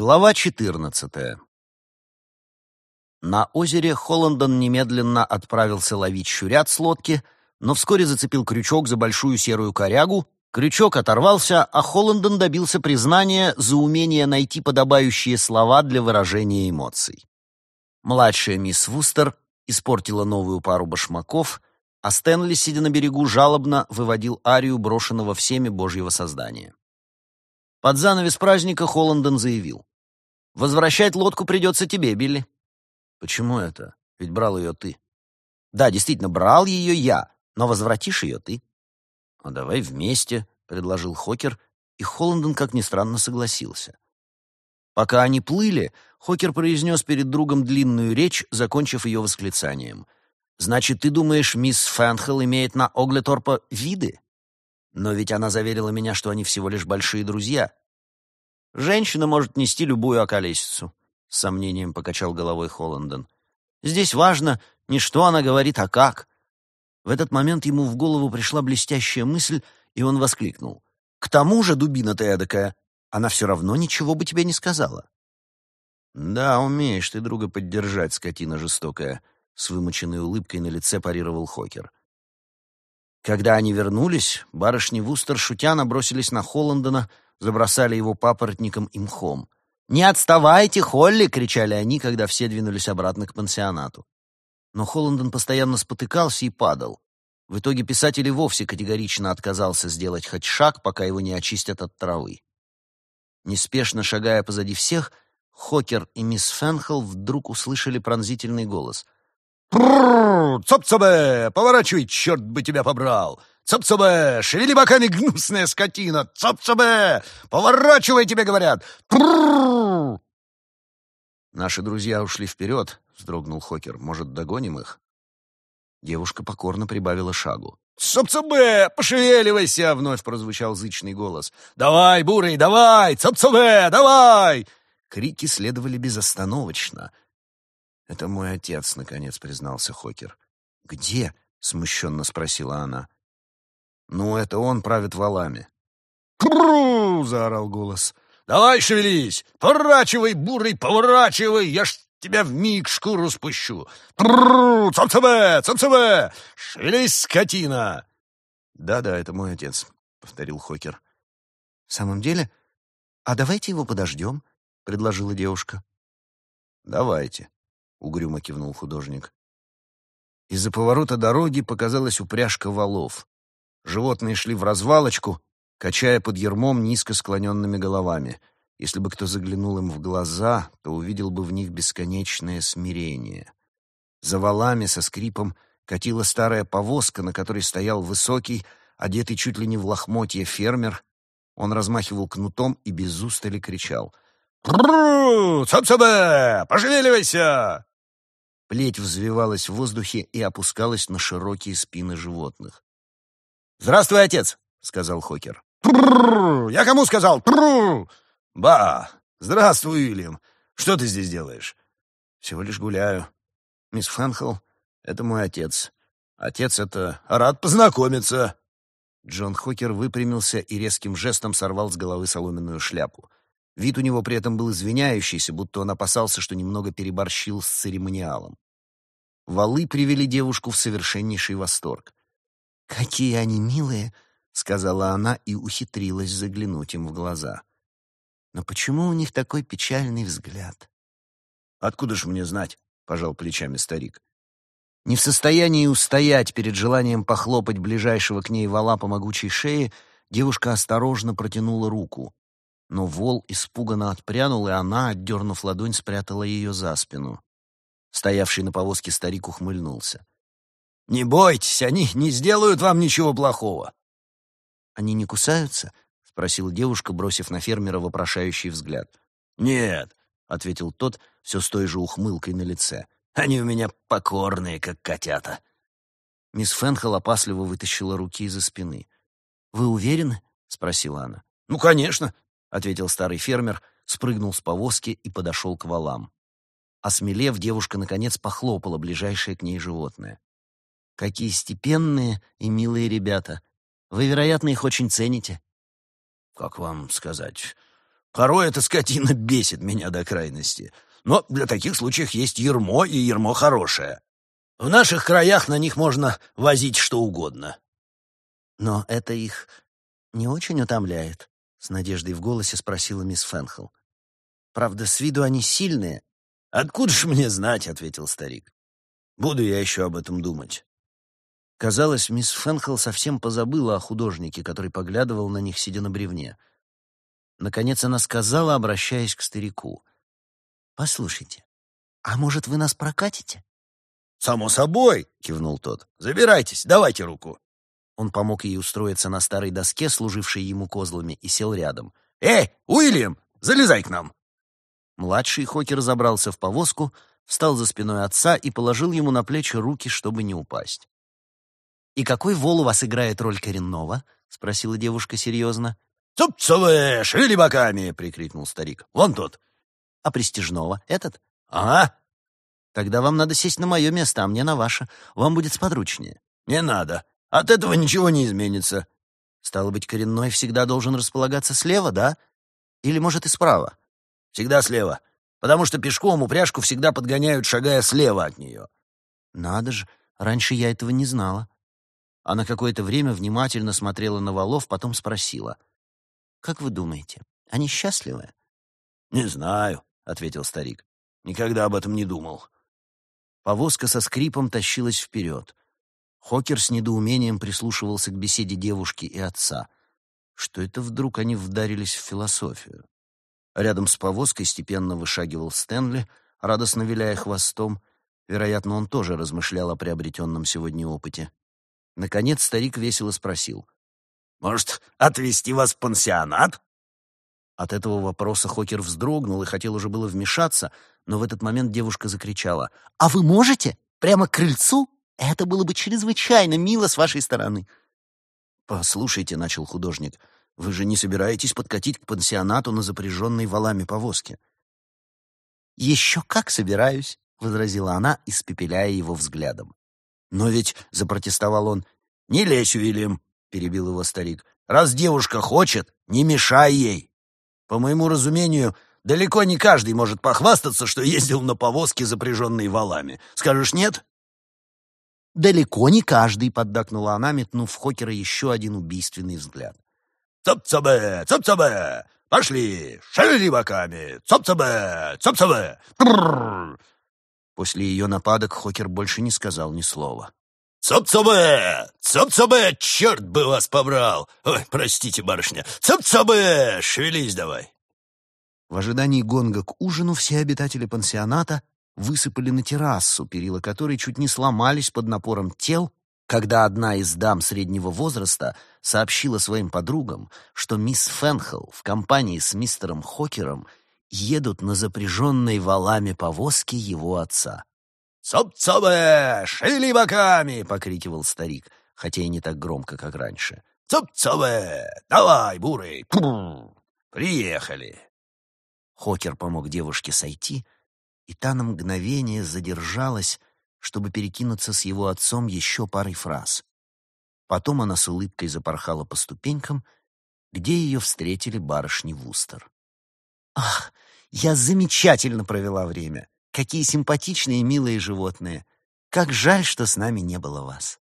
Глава 14. На озере Холландон немедленно отправился ловить щурят с лодки, но вскоре зацепил крючок за большую серую корягу, крючок оторвался, а Холландон добился признания за умение найти подобающие слова для выражения эмоций. Младшая мисс Вустер испортила новую пару башмаков, а Стэнли, сидя на берегу, жалобно выводил арию брошенного всеми божьего создания. Под занавес праздника Холландон заявил. «Возвращать лодку придется тебе, Билли». «Почему это? Ведь брал ее ты». «Да, действительно, брал ее я, но возвратишь ее ты». «А давай вместе», — предложил Хокер, и Холландон, как ни странно, согласился. Пока они плыли, Хокер произнес перед другом длинную речь, закончив ее восклицанием. «Значит, ты думаешь, мисс Фэнхелл имеет на Оглеторпа виды?» Но ведь она заверила меня, что они всего лишь большие друзья. Женщина может нести любую околесицу, — с сомнением покачал головой Холландон. Здесь важно не что она говорит, а как. В этот момент ему в голову пришла блестящая мысль, и он воскликнул. «К тому же, дубина ты эдакая, она все равно ничего бы тебе не сказала». «Да, умеешь ты друга поддержать, скотина жестокая», — с вымученной улыбкой на лице парировал Хокер. Когда они вернулись, барышни Вустер шутя набросились на Холландона, забросали его папоротником и мхом. «Не отставайте, Холли!» — кричали они, когда все двинулись обратно к пансионату. Но Холландон постоянно спотыкался и падал. В итоге писатель и вовсе категорично отказался сделать хоть шаг, пока его не очистят от травы. Неспешно шагая позади всех, Хокер и мисс Фенхел вдруг услышали пронзительный голос — Цоп-цобе! Поворачивай, черт бы тебя побрал! Цоп-цобе! Шевели боками, гнусная скотина! Цоп-цобе! Поворачивай, тебе говорят! Наши друзья ушли вперед, вздрогнул Хокер. Может, догоним их? Девушка покорно прибавила шагу. «Цоп-цобе! Пошевеливайся!» — вновь прозвучал зычный голос. «Давай, бурый, давай! Цоп-цобе! Давай!» Крики следовали безостановочно — «Это мой отец», — наконец признался Хокер. «Где?» — смущенно спросила она. «Ну, это он правит валами». «Кру!» — заорал голос. «Давай шевелись! Поворачивай, бурый, поворачивай! Я ж тебя в миг шкуру спущу! Тру! Цоп-цобе! Цоп-цобе! Шевелись, скотина!» «Да-да, это мой отец», — повторил Хокер. «В самом деле? А давайте его подождем», — предложила девушка. «Давайте», — угрюмо кивнул художник. Из-за поворота дороги показалась упряжка валов. Животные шли в развалочку, качая под ермом низко склоненными головами. Если бы кто заглянул им в глаза, то увидел бы в них бесконечное смирение. За валами со скрипом катила старая повозка, на которой стоял высокий, одетый чуть ли не в лохмотье фермер. Он размахивал кнутом и без устали кричал. «Ру! Цап-цабе! Пошевеливайся!» Плеть взвивалась в воздухе и опускалась на широкие спины животных. «Здравствуй, отец!» — сказал Хокер. «Трррр! Я кому сказал? Ба! Здравствуй, Уильям! Что ты здесь делаешь?» «Всего лишь гуляю. Мисс Фэнхелл — это мой отец. Отец — это... Рад познакомиться!» Джон Хокер выпрямился и резким жестом сорвал с головы соломенную шляпу. Вид у него при этом был извиняющийся, будто он опасался, что немного переборщил с церемониалом. Валы привели девушку в совершеннейший восторг. «Какие они милые!» — сказала она и ухитрилась заглянуть им в глаза. «Но почему у них такой печальный взгляд?» «Откуда ж мне знать?» — пожал плечами старик. Не в состоянии устоять перед желанием похлопать ближайшего к ней вала по могучей шее, девушка осторожно протянула руку но вол испуганно отпрянул, и она, отдернув ладонь, спрятала ее за спину. Стоявший на повозке старик ухмыльнулся. «Не бойтесь, они не сделают вам ничего плохого». «Они не кусаются?» — спросила девушка, бросив на фермера вопрошающий взгляд. «Нет», — ответил тот, все с той же ухмылкой на лице. «Они у меня покорные, как котята». Мисс Фенхел опасливо вытащила руки из-за спины. «Вы уверены?» — спросила она. «Ну, конечно. — ответил старый фермер, спрыгнул с повозки и подошел к валам. Осмелев, девушка, наконец, похлопала ближайшее к ней животное. «Какие степенные и милые ребята! Вы, вероятно, их очень цените». «Как вам сказать? Порой эта скотина бесит меня до крайности. Но для таких случаев есть ермо, и ермо хорошее. В наших краях на них можно возить что угодно. Но это их не очень утомляет, — с надеждой в голосе спросила мисс Фенхел. Правда, с виду они сильные. Откуда ж мне знать, — ответил старик. Буду я еще об этом думать. Казалось, мисс Фенхел совсем позабыла о художнике, который поглядывал на них, сидя на бревне. Наконец она сказала, обращаясь к старику. «Послушайте, а может, вы нас прокатите?» «Само собой!» — кивнул тот. «Забирайтесь, давайте руку!» Он помог ей устроиться на старой доске, служившей ему козлами, и сел рядом. «Эй, Уильям, залезай к нам!» Младший Хокер забрался в повозку, встал за спиной отца и положил ему на плечи руки, чтобы не упасть. «И какой вол у вас играет роль коренного?» — спросила девушка серьезно. «Цуп-цувы, шевели боками!» — прикрикнул старик. «Вон тот!» «А престижного? Этот?» «Ага!» «Тогда вам надо сесть на мое место, а мне на ваше. Вам будет сподручнее». «Не надо. От этого ничего не изменится». «Стало быть, коренной всегда должен располагаться слева, да? Или, может, и справа?» «Всегда слева, потому что пешком упряжку всегда подгоняют, шагая слева от нее». «Надо же, раньше я этого не знала». Она какое-то время внимательно смотрела на валов, потом спросила. «Как вы думаете, они счастливы?» «Не знаю», — ответил старик. «Никогда об этом не думал». Повозка со скрипом тащилась вперед. Хокер с недоумением прислушивался к беседе девушки и отца. Что это вдруг они вдарились в философию? Рядом с повозкой степенно вышагивал Стэнли, радостно виляя хвостом. Вероятно, он тоже размышлял о приобретенном сегодня опыте. Наконец старик весело спросил. «Может, отвезти вас в пансионат?» От этого вопроса Хокер вздрогнул и хотел уже было вмешаться, но в этот момент девушка закричала. «А вы можете? Прямо к крыльцу? Это было бы чрезвычайно мило с вашей стороны». «Послушайте», — начал художник, — «вы же не собираетесь подкатить к пансионату на запряженной валами повозке?» «Еще как собираюсь», — возразила она, испепеляя его взглядом. «Но ведь», — запротестовал он, — «не лезь, Уильям», — перебил его старик. «Раз девушка хочет, не мешай ей. По моему разумению, далеко не каждый может похвастаться, что ездил на повозке, запряженной валами. Скажешь нет?» «Далеко не каждый», — поддакнула она, метнув в Хокера еще один убийственный взгляд. «Цоп-цобе! Цоп-цобе! Пошли! Шевели боками! Цоп-цобе! Цоп-цобе! После ее нападок Хокер больше не сказал ни слова. «Цоп-цобе! Цоп-цобе! Черт бы вас побрал! Ой, простите, барышня! Цоп-цобе! Шевелись давай!» В ожидании гонга к ужину все обитатели пансионата высыпали на террасу, перила которой чуть не сломались под напором тел, когда одна из дам среднего возраста сообщила своим подругам, что мисс Фенхел в компании с мистером Хокером едут на запряженной валами повозке его отца. «Цоп-цобе! Шевели боками!» — покрикивал старик, хотя и не так громко, как раньше. «Цоп-цобе! Давай, бурый! Приехали!» Хокер помог девушке сойти, и та на мгновение задержалась, чтобы перекинуться с его отцом еще парой фраз. Потом она с улыбкой запорхала по ступенькам, где ее встретили барышни Вустер. «Ах, я замечательно провела время! Какие симпатичные и милые животные! Как жаль, что с нами не было вас!»